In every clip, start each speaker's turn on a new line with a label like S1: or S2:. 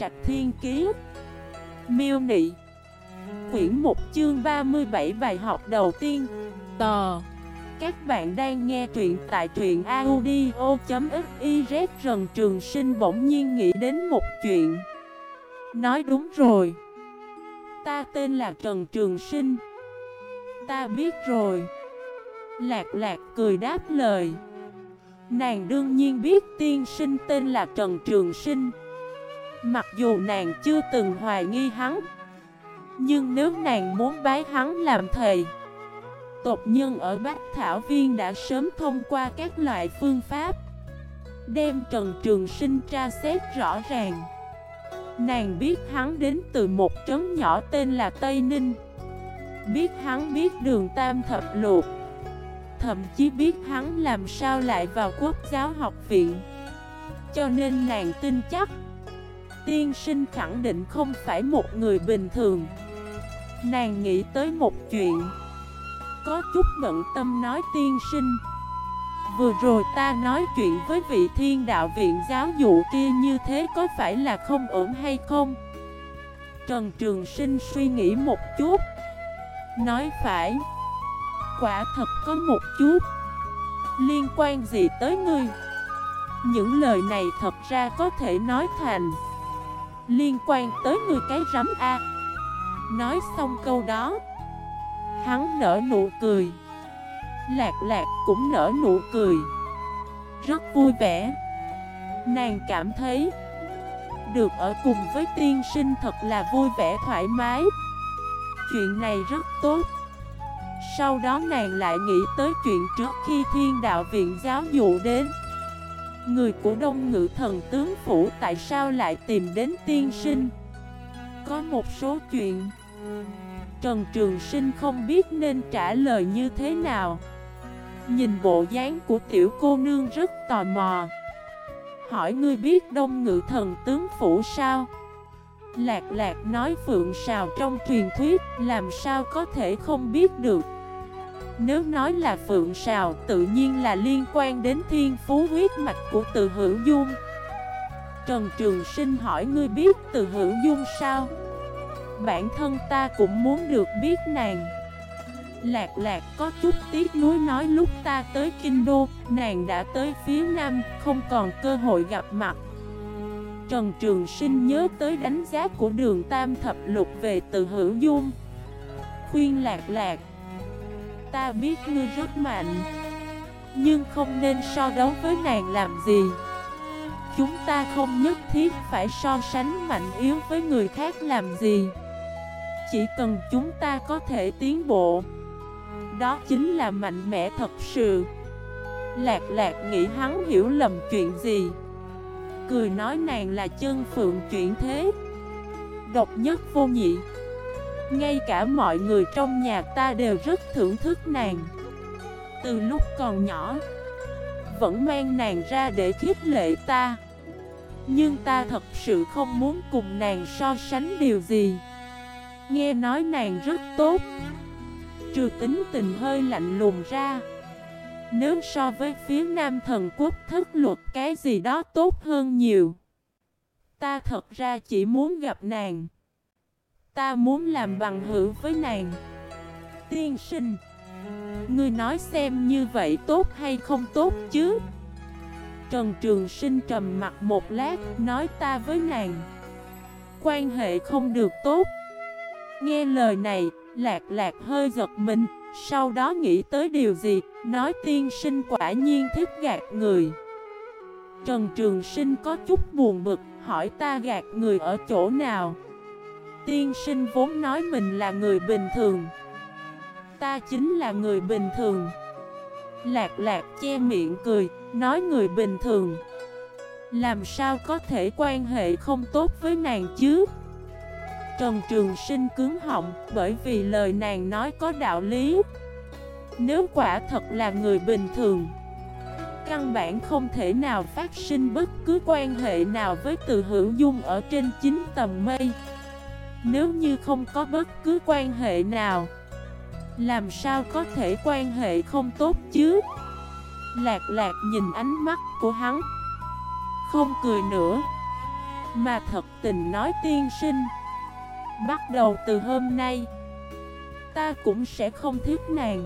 S1: Trạch Thiên Kiế. Miêu Nị. Quyển 1 chương 37 bài học đầu tiên. Tờ Các bạn đang nghe truyện tại truyện audio.xyz Rần Trường Sinh bỗng nhiên nghĩ đến một chuyện. Nói đúng rồi. Ta tên là Trần Trường Sinh. Ta biết rồi. Lạc lạc cười đáp lời. Nàng đương nhiên biết tiên sinh tên là Trần Trường Sinh. Mặc dù nàng chưa từng hoài nghi hắn, Nhưng nếu nàng muốn bái hắn làm thầy, Tộc nhân ở Bách Thảo Viên đã sớm thông qua các loại phương pháp, Đem Trần Trường Sinh tra xét rõ ràng. Nàng biết hắn đến từ một trấn nhỏ tên là Tây Ninh, Biết hắn biết đường Tam Thập Luộc Thậm chí biết hắn làm sao lại vào quốc giáo học viện. Cho nên nàng tin chắc Tiên sinh khẳng định không phải một người bình thường. Nàng nghĩ tới một chuyện. Có chút bận tâm nói, tiên sinh, Vừa rồi ta nói chuyện với vị thiên đạo viện giáo dụ kia như thế có phải là không ổn hay không? Trần Trường Sinh suy nghĩ một chút. Nói phải, Quả thật có một chút Liên quan gì tới ngươi? Những lời này thật ra có thể nói thành Liên quan tới người cái rắm A. Nói xong câu đó, Hắn nở nụ cười. Lạc lạc cũng nở nụ cười. Rất vui vẻ. Nàng cảm thấy Được ở cùng với tiên sinh thật là vui vẻ thoải mái. Chuyện này rất tốt. Sau đó nàng lại nghĩ tới chuyện trước khi thiên đạo viện giáo dụ đến. Người của đông ngự thần tướng phủ tại sao lại tìm đến tiên sinh? Có một số chuyện. Trần Trường Sinh không biết nên trả lời như thế nào. Nhìn bộ dáng của tiểu cô nương rất tò mò. Hỏi ngươi biết đông ngự thần tướng phủ sao? Lạc lạc nói phượng sào trong truyền thuyết, Làm sao có thể không biết được? Nếu nói là phượng sào, Tự nhiên là liên quan đến thiên phú huyết mạch của từ hữu dung. Trần Trường Sinh hỏi, ngươi biết từ hữu dung sao? Bản thân ta cũng muốn được biết nàng. Lạc lạc có chút tiếc nuối nói, lúc ta tới Kinh Đô, Nàng đã tới phía Nam, Không còn cơ hội gặp mặt. Trần Trường Sinh nhớ tới đánh giá của đường Tam Thập Lục về từ hữu dung. Khuyên lạc lạc Ta biết ngươi rất mạnh. Nhưng không nên so đấu với nàng làm gì. Chúng ta không nhất thiết phải so sánh mạnh yếu với người khác làm gì. Chỉ cần chúng ta có thể tiến bộ. Đó chính là mạnh mẽ thật sự. Lạc lạc nghĩ hắn hiểu lầm chuyện gì. Cười nói nàng là chân phượng chuyển thế. Độc nhất vô nhị. Ngay cả mọi người trong nhà ta đều rất thưởng thức nàng. Từ lúc còn nhỏ, Vẫn mang nàng ra để khích lệ ta. Nhưng ta thật sự không muốn cùng nàng so sánh điều gì. Nghe nói nàng rất tốt. Trừ tính tình hơi lạnh lùng ra, nếu so với phía nam thần quốc thất luật, cái gì đó tốt hơn nhiều. Ta thật ra chỉ muốn gặp nàng. Ta muốn làm bằng hữu với nàng Tiên sinh Ngươi nói xem như vậy tốt hay không tốt chứ Trần Trường Sinh trầm mặt một lát Nói ta với nàng Quan hệ không được tốt Nghe lời này Lạc lạc hơi giật mình sau đó nghĩ tới điều gì, nói tiên sinh quả nhiên thích gạt người. Trần Trường Sinh có chút buồn bực, hỏi ta gạt người ở chỗ nào. Tiên sinh vốn nói mình là người bình thường. Ta chính là người bình thường. Lạc lạc che miệng cười, nói người bình thường. Làm sao có thể quan hệ không tốt với nàng chứ? Trần Trường Sinh cứng họng bởi vì lời nàng nói có đạo lý Nếu quả thật là người bình thường Căn bản không thể nào phát sinh bất cứ quan hệ nào với từ hữu dung ở trên chính tầng mây nếu như không có bất cứ quan hệ nào, Làm sao có thể quan hệ không tốt chứ? Lạc lạc nhìn ánh mắt của hắn, Không cười nữa. Mà thật tình nói tiên sinh, Bắt đầu từ hôm nay, Ta cũng sẽ không thích nàng,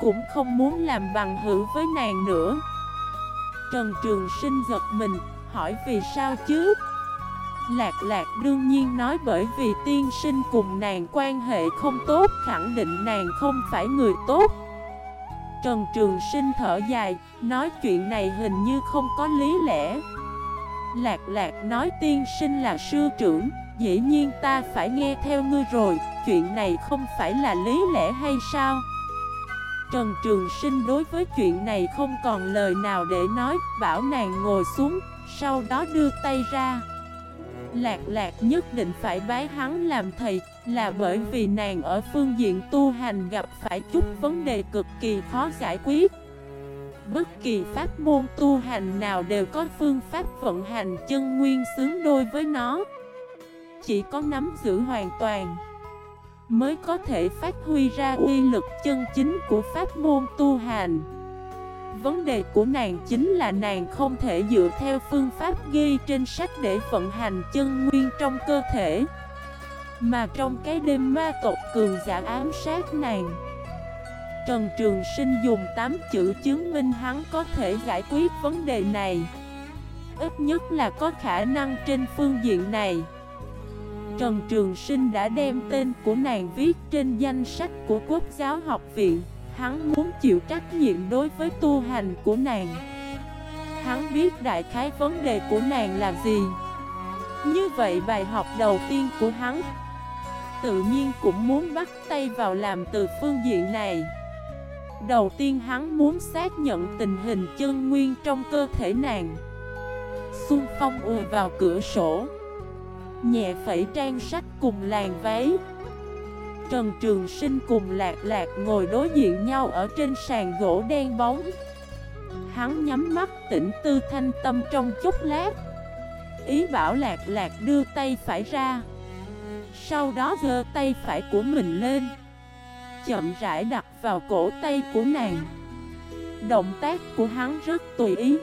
S1: Cũng không muốn làm bằng hữu với nàng nữa. Trần Trường Sinh giật mình, Hỏi vì sao chứ? Lạc lạc đương nhiên nói bởi vì tiên sinh cùng nàng quan hệ không tốt, Khẳng định nàng không phải người tốt. Trần Trường Sinh thở dài, Nói chuyện này hình như không có lý lẽ. Lạc lạc nói tiên sinh là sư trưởng, Dĩ nhiên ta phải nghe theo ngươi rồi, Chuyện này không phải là lý lẽ hay sao? Trần Trường Sinh đối với chuyện này không còn lời nào để nói, Bảo nàng ngồi xuống, Sau đó đưa tay ra. Lạc lạc nhất định phải bái hắn làm thầy, Là bởi vì nàng ở phương diện tu hành gặp phải chút vấn đề cực kỳ khó giải quyết. Bất kỳ pháp môn tu hành nào đều có phương pháp vận hành chân nguyên xứng đôi với nó. Chỉ có nắm giữ hoàn toàn Mới có thể phát huy ra uy lực chân chính của pháp môn tu hành. Vấn đề của nàng chính là nàng không thể dựa theo phương pháp ghi trên sách để vận hành chân nguyên trong cơ thể. Mà trong cái đêm ma tộc cường giả ám sát nàng, Trần Trường Sinh dùng 8 chữ chứng minh hắn có thể giải quyết vấn đề này. Ít nhất là có khả năng trên phương diện này. Trần Trường Sinh đã đem tên của nàng viết trên danh sách của Quốc giáo học viện. Hắn muốn chịu trách nhiệm đối với tu hành của nàng. Hắn biết đại khái vấn đề của nàng là gì. Như vậy bài học đầu tiên của hắn, Tự nhiên cũng muốn bắt tay vào làm từ phương diện này. Đầu tiên hắn muốn xác nhận tình hình chân nguyên trong cơ thể nàng. Xuân phong ùa vào cửa sổ, Nhẹ phẩy trang sách cùng làng váy. Trần Trường Sinh cùng Lạc Lạc ngồi đối diện nhau ở trên sàn gỗ đen bóng. Hắn nhắm mắt tỉnh tư thanh tâm trong chốc lát. Ý bảo Lạc Lạc đưa tay phải ra. Sau đó giơ tay phải của mình lên. Chậm rãi đặt vào cổ tay của nàng. Động tác của hắn rất tùy ý.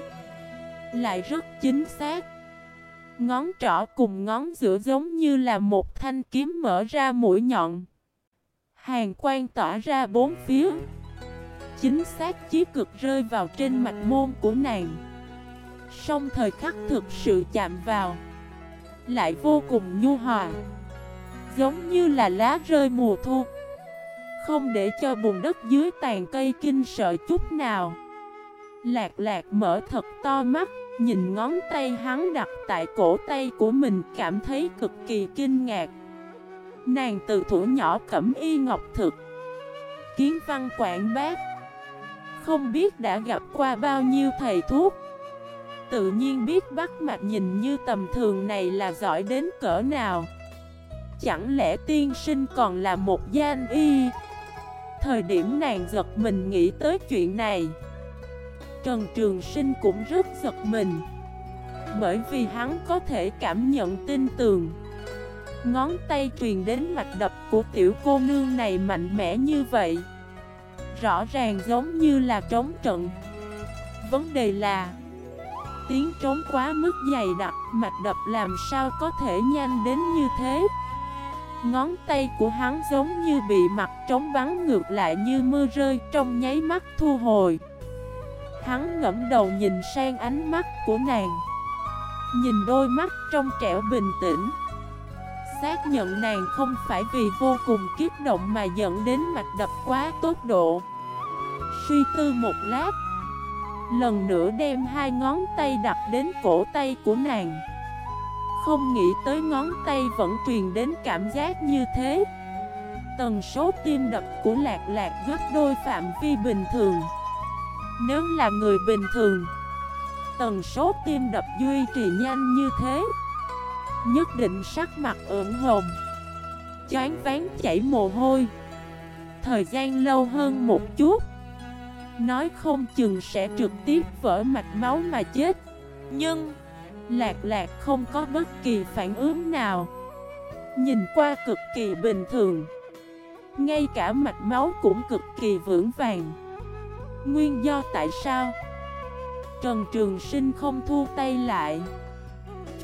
S1: Lại rất chính xác. Ngón trỏ cùng ngón giữa giống như là một thanh kiếm mở ra mũi nhọn. Hàng quan tỏa ra bốn phía. Chính xác chí cực rơi vào trên mạch môn của nàng. Song thời khắc thực sự chạm vào, Lại vô cùng nhu hòa. Giống như là lá rơi mùa thu. Không để cho bùn đất dưới tàn cây kinh sợ chút nào. Lạc lạc mở thật to mắt, Nhìn ngón tay hắn đặt tại cổ tay của mình cảm thấy cực kỳ kinh ngạc. Nàng từ thủ nhỏ cẩm y ngọc thực. Kiến văn quảng bác. Không biết đã gặp qua bao nhiêu thầy thuốc. Tự nhiên biết bắt mặt nhìn như tầm thường này là giỏi đến cỡ nào. Chẳng lẽ tiên sinh còn là một gian y? Thời điểm nàng giật mình nghĩ tới chuyện này. Trần Trường Sinh cũng rất giật mình. Bởi vì hắn có thể cảm nhận tin tường. Ngón tay truyền đến mạch đập của tiểu cô nương này mạnh mẽ như vậy. Rõ ràng giống như là trống trận. Vấn đề là, Tiếng trống quá mức dày đặc, Mạch đập làm sao có thể nhanh đến như thế? Ngón tay của hắn giống như bị mặt trống bắn ngược lại như mưa rơi Trong nháy mắt thu hồi. Hắn ngẫm đầu nhìn sang ánh mắt của nàng. Nhìn đôi mắt trong trẻo bình tĩnh. Xác nhận nàng không phải vì vô cùng kiếp động mà dẫn đến mạch đập quá tốt độ. Suy tư một lát, Lần nữa đem hai ngón tay đặt đến cổ tay của nàng. Không nghĩ tới ngón tay vẫn truyền đến cảm giác như thế. Tần số tim đập của lạc lạc gấp đôi phạm vi bình thường. Nếu là người bình thường, Tần số tim đập duy trì nhanh như thế. Nhất định sắc mặt ửng hồng. Chán ván chảy mồ hôi. Thời gian lâu hơn một chút. Nói không chừng sẽ trực tiếp vỡ mạch máu mà chết. Nhưng, Lạc lạc không có bất kỳ phản ứng nào. Nhìn qua cực kỳ bình thường. Ngay cả mạch máu cũng cực kỳ vững vàng. Nguyên do tại sao? Trần Trường Sinh không thu tay lại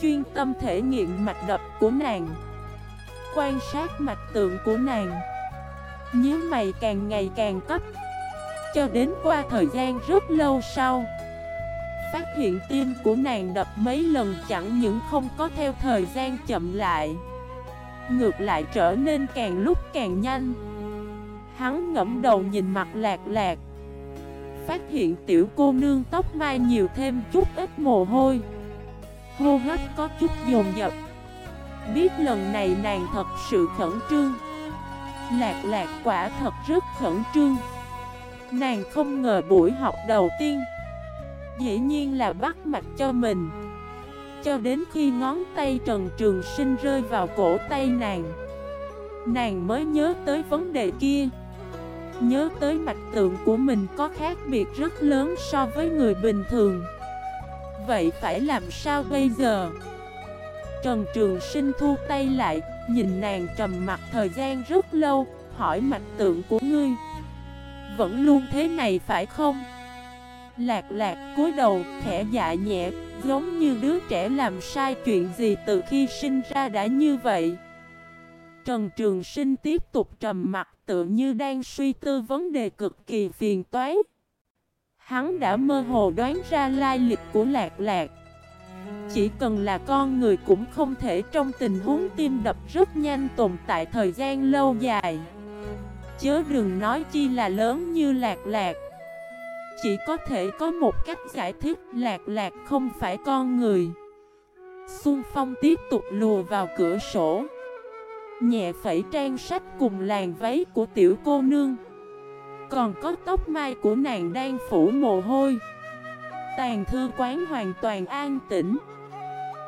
S1: chuyên tâm thể nghiệm mạch đập của nàng, Quan sát mạch tượng của nàng. Nhớ mày càng ngày càng cấp, Cho đến qua thời gian rất lâu sau, Phát hiện tim của nàng đập mấy lần chẳng những không có theo thời gian chậm lại, Ngược lại trở nên càng lúc càng nhanh. Hắn ngẫm đầu nhìn mặt lạc lạc, Phát hiện tiểu cô nương tóc mai nhiều thêm chút ít mồ hôi. Hô hấp có chút dồn dập. Biết lần này nàng thật sự khẩn trương. Lạc lạc quả thật rất khẩn trương. Nàng không ngờ buổi học đầu tiên, Dĩ nhiên là bắt mạch cho mình. Cho đến khi ngón tay Trần Trường Sinh rơi vào cổ tay nàng Nàng mới nhớ tới vấn đề kia. Nhớ tới mạch tượng của mình có khác biệt rất lớn so với người bình thường. Vậy phải làm sao bây giờ? Trần Trường Sinh thu tay lại, Nhìn nàng trầm mặt thời gian rất lâu, Hỏi mạch tượng của ngươi, Vẫn luôn thế này phải không? Lạc lạc cúi đầu, khẽ dạ nhẹ, Giống như đứa trẻ làm sai chuyện gì từ khi sinh ra đã như vậy Trần Trường Sinh tiếp tục trầm mặt tự như đang suy tư vấn đề cực kỳ phiền toái. Hắn đã mơ hồ đoán ra lai lịch của lạc lạc. Chỉ cần là con người cũng không thể trong tình huống tim đập rất nhanh tồn tại thời gian lâu dài. Chớ đừng nói chi là lớn như lạc lạc. Chỉ có thể có một cách giải thích, lạc lạc không phải con người. Xuân Phong tiếp tục lùa vào cửa sổ. Nhẹ phẩy trang sách cùng làn váy của tiểu cô nương còn có tóc mai của nàng đang phủ mồ hôi. Tàn thư quán hoàn toàn an tĩnh.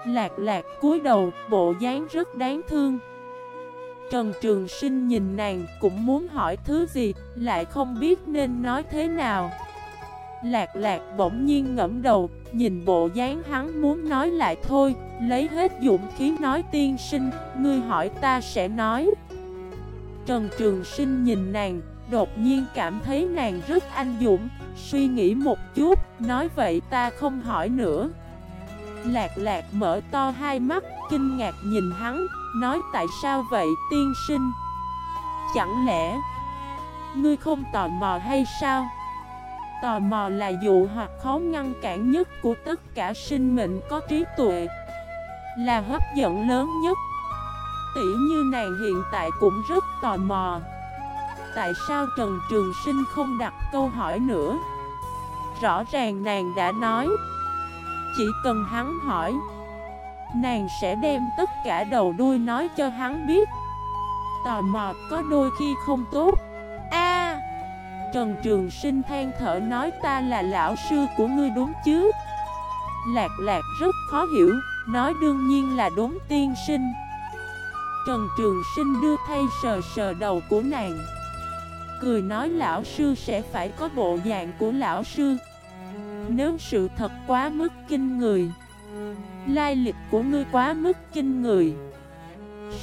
S1: Lạc lạc cúi đầu, bộ dáng rất đáng thương. Trần Trường Sinh nhìn nàng cũng muốn hỏi thứ gì Lại không biết nên nói thế nào. Lạc lạc bỗng nhiên ngẫm đầu Nhìn bộ dáng hắn muốn nói lại thôi Lấy hết dũng khí nói tiên sinh Ngươi hỏi ta sẽ nói. Trần Trường Sinh nhìn nàng Đột nhiên cảm thấy nàng rất anh dũng, Suy nghĩ một chút, Nói vậy ta không hỏi nữa. Lạc lạc mở to hai mắt, Kinh ngạc nhìn hắn, Nói tại sao vậy tiên sinh? Chẳng lẽ Ngươi không tò mò hay sao? Tò mò là dụ hoặc khó ngăn cản nhất của tất cả sinh mệnh có trí tuệ, Là hấp dẫn lớn nhất. Tỷ như nàng hiện tại cũng rất tò mò. Tại sao Trần Trường Sinh không đặt câu hỏi nữa? Rõ ràng nàng đã nói. Chỉ cần hắn hỏi, Nàng sẽ đem tất cả đầu đuôi nói cho hắn biết. Tò mò, có đôi khi không tốt. A! Trần Trường Sinh than thở nói, ta là lão sư của ngươi đúng chứ? Lạc lạc rất khó hiểu, Nói đương nhiên là đúng tiên sinh. Trần Trường Sinh đưa thay sờ sờ đầu của nàng. Cười nói lão sư sẽ phải có bộ dạng của lão sư. Nếu sự thật quá mức kinh người, Lai lịch của ngươi quá mức kinh người,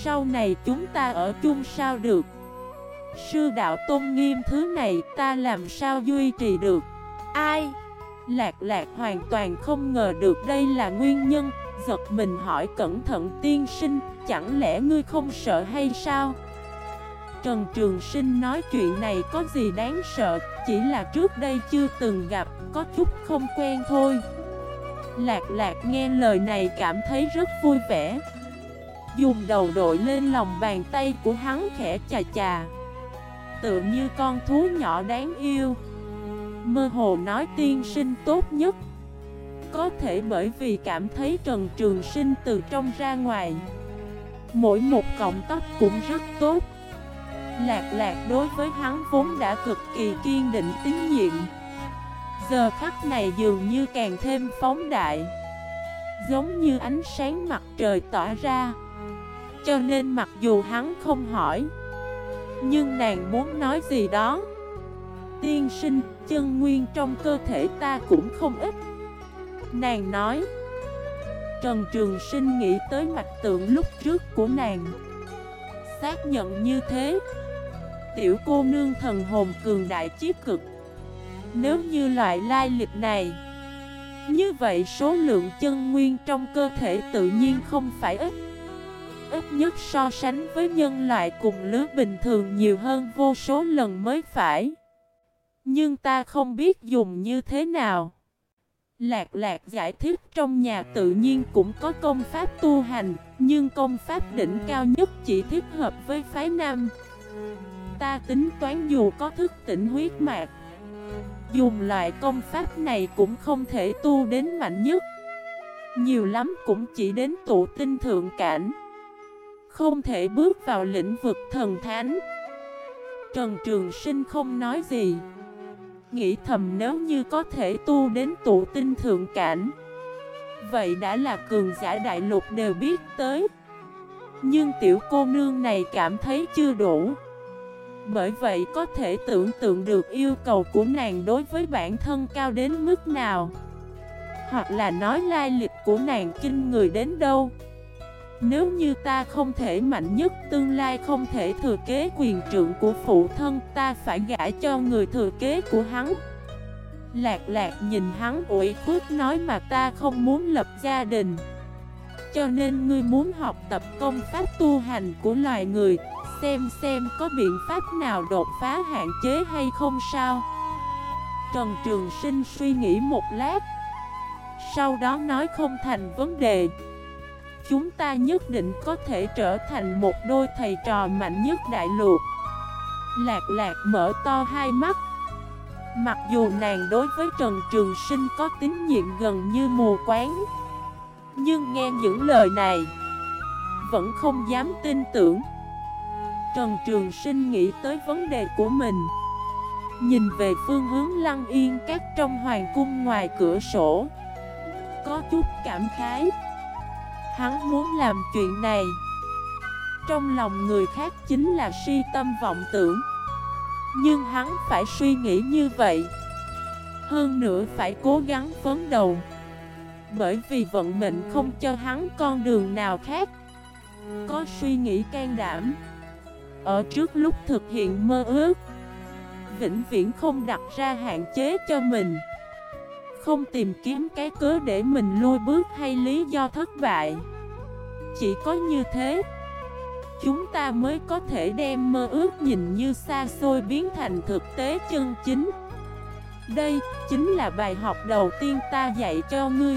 S1: Sau này chúng ta ở chung sao được? Sư đạo tôn nghiêm thứ này ta làm sao duy trì được? Ai? Lạc lạc hoàn toàn không ngờ được đây là nguyên nhân. Giật mình hỏi cẩn thận tiên sinh, Chẳng lẽ ngươi không sợ hay sao? Trần Trường Sinh nói chuyện này có gì đáng sợ, Chỉ là trước đây chưa từng gặp, Có chút không quen thôi. Lạc lạc nghe lời này cảm thấy rất vui vẻ. Dùng đầu đội lên lòng bàn tay của hắn khẽ chà chà. Tựa như con thú nhỏ đáng yêu. Mơ hồ nói tiên sinh tốt nhất. Có thể bởi vì cảm thấy Trần Trường Sinh từ trong ra ngoài. Mỗi một cọng tóc cũng rất tốt. Lạc lạc đối với hắn vốn đã cực kỳ kiên định tín nhiệm. Giờ khắc này dường như càng thêm phóng đại. Giống như ánh sáng mặt trời tỏa ra. Cho nên mặc dù hắn không hỏi Nhưng nàng muốn nói gì đó. Tiên sinh, chân nguyên trong cơ thể ta cũng không ít. Nàng nói Trần Trường Sinh nghĩ tới mạch tượng lúc trước của nàng. Xác nhận như thế Tiểu cô nương thần hồn cường đại chí cực. Nếu như loại lai lịch này, Như vậy số lượng chân nguyên trong cơ thể tự nhiên không phải ít. Ít nhất so sánh với nhân loại cùng lứa bình thường nhiều hơn vô số lần mới phải. Nhưng ta không biết dùng như thế nào. Lạc lạc giải thích trong nhà tự nhiên cũng có công pháp tu hành, Nhưng công pháp đỉnh cao nhất chỉ thích hợp với phái nam. Ta tính toán dù có thức tỉnh huyết mạch, Dùng loại công pháp này cũng không thể tu đến mạnh nhất. Nhiều lắm cũng chỉ đến tụ tinh thượng cảnh, Không thể bước vào lĩnh vực thần thánh. Trần Trường Sinh không nói gì, Nghĩ thầm nếu như có thể tu đến tụ tinh thượng cảnh, Vậy đã là cường giả đại lục đều biết tới. Nhưng tiểu cô nương này cảm thấy chưa đủ. Bởi vậy có thể tưởng tượng được yêu cầu của nàng đối với bản thân cao đến mức nào. Hoặc là nói lai lịch của nàng kinh người đến đâu. Nếu như ta không thể mạnh nhất, tương lai không thể thừa kế quyền trượng của phụ thân, ta phải gả cho người thừa kế của hắn. Lạc lạc nhìn hắn ủi khuất nói mà ta không muốn lập gia đình. Cho nên ngươi muốn học tập công pháp tu hành của loài người. Xem xem có biện pháp nào đột phá hạn chế hay không sao. Trần Trường Sinh suy nghĩ một lát, Sau đó nói không thành vấn đề. Chúng ta nhất định có thể trở thành một đôi thầy trò mạnh nhất đại lục. Lạc lạc mở to hai mắt. Mặc dù nàng đối với Trần Trường Sinh có tín nhiệm gần như mù quáng, Nhưng nghe những lời này, Vẫn không dám tin tưởng. Trần Trường Sinh nghĩ tới vấn đề của mình. Nhìn về phương hướng lăng yên các trong hoàng cung ngoài cửa sổ, Có chút cảm khái. Hắn muốn làm chuyện này. Trong lòng người khác chính là si tâm vọng tưởng. Nhưng hắn phải suy nghĩ như vậy. Hơn nữa phải cố gắng phấn đầu. Bởi vì vận mệnh không cho hắn con đường nào khác. Có suy nghĩ can đảm. Ở trước lúc thực hiện mơ ước, Vĩnh viễn không đặt ra hạn chế cho mình. Không tìm kiếm cái cớ để mình lôi bước hay lý do thất bại. Chỉ có như thế, Chúng ta mới có thể đem mơ ước nhìn như xa xôi biến thành thực tế chân chính. Đây chính là bài học đầu tiên ta dạy cho ngươi.